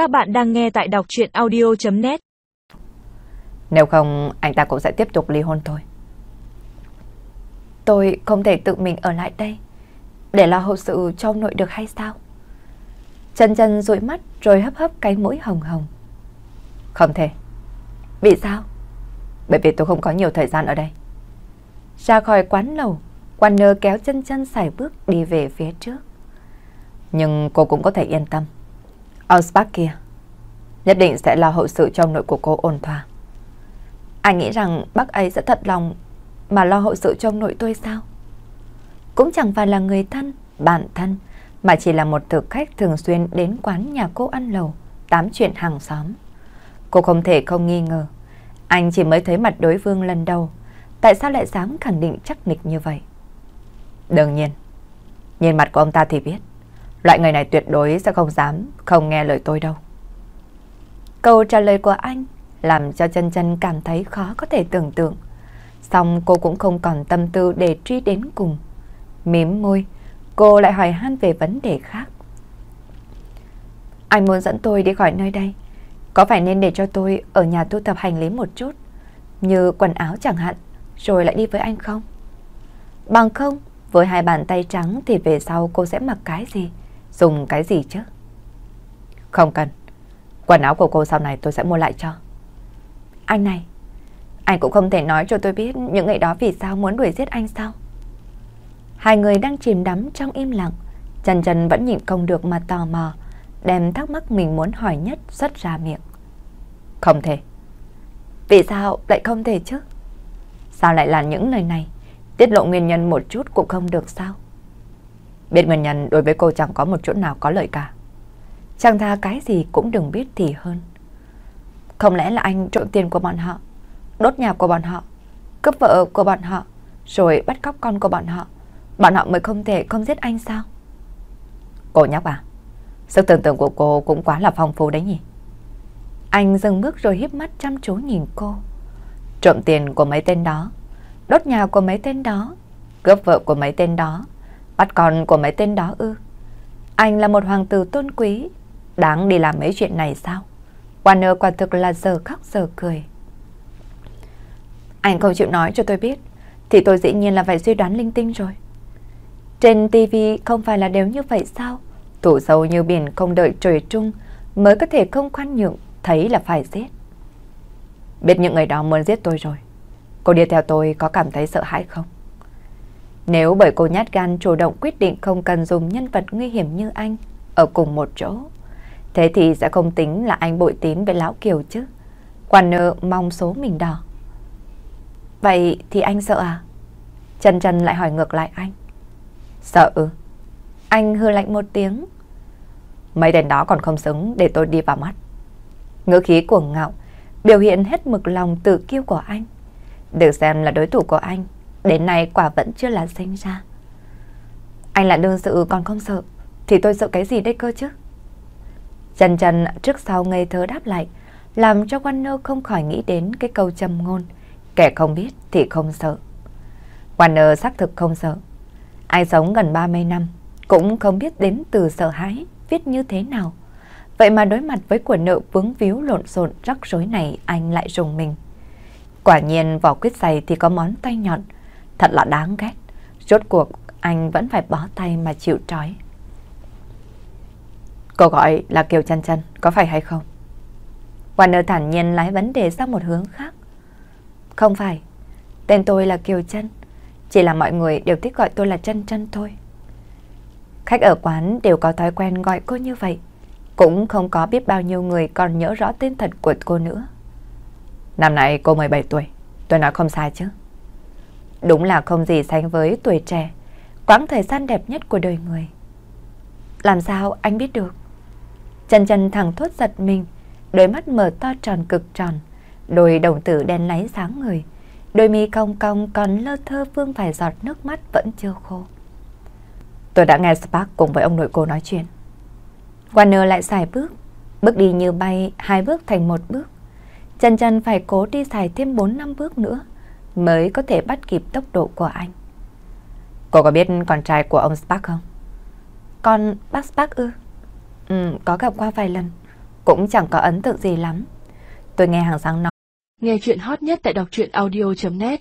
Các bạn đang nghe tại đọc chuyện audio.net Nếu không, anh ta cũng sẽ tiếp tục ly hôn thôi. Tôi không thể tự mình ở lại đây để lo hậu sự cho ông nội được hay sao? Chân chân dụi mắt rồi hấp hấp cái mũi hồng hồng. Không thể. Vì sao? Bởi vì tôi không có nhiều thời gian ở đây. Ra khỏi quán lầu, quan nơ kéo chân chân xài bước đi về phía trước. Nhưng cô cũng có thể yên tâm. Ông kia nhất định sẽ lo hậu sự cho ông nội của cô ổn thỏa. Anh nghĩ rằng bác ấy sẽ thật lòng mà lo hậu sự cho ông nội tôi sao? Cũng chẳng phải là người thân, bạn thân, mà chỉ là một thực khách thường xuyên đến quán nhà cô ăn lầu, tám chuyện hàng xóm. Cô không thể không nghi ngờ. Anh chỉ mới thấy mặt đối phương lần đầu. Tại sao lại dám khẳng định chắc nịch như vậy? Đương nhiên. Nhìn mặt của ông ta thì biết. Loại người này tuyệt đối sẽ không dám không nghe lời tôi đâu. Câu trả lời của anh làm cho chân chân cảm thấy khó có thể tưởng tượng. Xong cô cũng không còn tâm tư để truy đến cùng. Mím môi, cô lại hỏi han về vấn đề khác. Anh muốn dẫn tôi đi khỏi nơi đây. Có phải nên để cho tôi ở nhà thu thập hành lý một chút, như quần áo chẳng hạn, rồi lại đi với anh không? Bằng không, với hai bàn tay trắng thì về sau cô sẽ mặc cái gì, dùng cái gì chứ? Không cần. Quần áo của cô sau này tôi sẽ mua lại cho. Anh này, anh cũng không thể nói cho tôi biết những ngày đó vì sao muốn đuổi giết anh sao? Hai người đang chìm đắm trong im lặng, Trần Trần vẫn nhịn không được mà tò mò, đem thắc mắc mình muốn hỏi nhất xuất ra miệng. Không thể. Vì sao lại không thể chứ? Sao lại là những lời này? Tiết lộ nguyên nhân một chút cũng không được sao? Biết nguyên nhân đối với cô chẳng có một chỗ nào có lợi cả. Chẳng tha cái gì cũng đừng biết thì hơn. Không lẽ là anh trộm tiền của bọn họ, đốt nhà của bọn họ, cướp vợ của bọn họ, rồi bắt cóc con của bọn họ. Bọn họ mới không thể không giết anh sao? Cô nhóc à, sức tưởng tượng của cô cũng quá là phong phú đấy nhỉ? Anh dừng bước rồi hiếp mắt chăm chú nhìn cô. Trộm tiền của mấy tên đó, đốt nhà của mấy tên đó, cướp vợ của mấy tên đó, bắt con của mấy tên đó ư. Anh là một hoàng tử tôn quý, đáng đi làm mấy chuyện này sao? Warner quả thực là giờ khóc giờ cười. Anh không chịu nói cho tôi biết, thì tôi dĩ nhiên là phải suy đoán linh tinh rồi. Trên TV không phải là đều như vậy sao? Thủ sâu như biển không đợi trời trung mới có thể không khoan nhượng, thấy là phải giết. Biết những người đó muốn giết tôi rồi. Cô đi theo tôi có cảm thấy sợ hãi không? Nếu bởi cô nhát gan chủ động quyết định không cần dùng nhân vật nguy hiểm như anh ở cùng một chỗ, thế thì sẽ không tính là anh bội tín với Lão Kiều chứ. Quan nợ mong số mình đỏ. Vậy thì anh sợ à? Trần Trần lại hỏi ngược lại anh. Sợ ư? Anh hư lạnh một tiếng. Mấy tên đó còn không xứng để tôi đi vào mắt. Ngữ khí cuồng ngạo, biểu hiện hết mực lòng tự kiêu của anh. Được xem là đối thủ của anh, đến nay quả vẫn chưa là sinh ra. Anh là đương sự còn không sợ, thì tôi sợ cái gì đây cơ chứ? Trần Trần trước sau ngây thơ đáp lại, làm cho quan nơ không khỏi nghĩ đến cái câu châm ngôn. Kẻ không biết thì không sợ. Warner xác thực không sợ. Ai sống gần 30 năm cũng không biết đến từ sợ hãi viết như thế nào. Vậy mà đối mặt với của nợ vướng víu lộn xộn rắc rối này anh lại rùng mình. Quả nhiên vỏ quyết giày thì có món tay nhọn, thật là đáng ghét. Rốt cuộc anh vẫn phải bó tay mà chịu trói. Cô gọi là Kiều Chân Chân, có phải hay không? Warner thản nhiên lái vấn đề sang một hướng khác. Không phải, tên tôi là Kiều Chân, chỉ là mọi người đều thích gọi tôi là Chân Chân thôi. Khách ở quán đều có thói quen gọi cô như vậy, cũng không có biết bao nhiêu người còn nhớ rõ tên thật của cô nữa. Năm nay cô 17 tuổi, tôi nói không sai chứ. Đúng là không gì sánh với tuổi trẻ, quãng thời gian đẹp nhất của đời người. Làm sao anh biết được? Chân chân thẳng thốt giật mình, đôi mắt mở to tròn cực tròn, đôi đồng tử đen láy sáng người, đôi mi cong cong còn lơ thơ vương vài giọt nước mắt vẫn chưa khô. Tôi đã nghe Spark cùng với ông nội cô nói chuyện. Warner lại xài bước, bước đi như bay, hai bước thành một bước. Chân chân phải cố đi xài thêm 4 năm bước nữa mới có thể bắt kịp tốc độ của anh. Cô có biết con trai của ông Spark không? Con bác Spark ư? Ừ, có gặp qua vài lần. cũng chẳng có ấn tượng gì lắm. Tôi nghe hàng sáng nói. Nghe chuyện hot nhất tại đọc truyện audio.net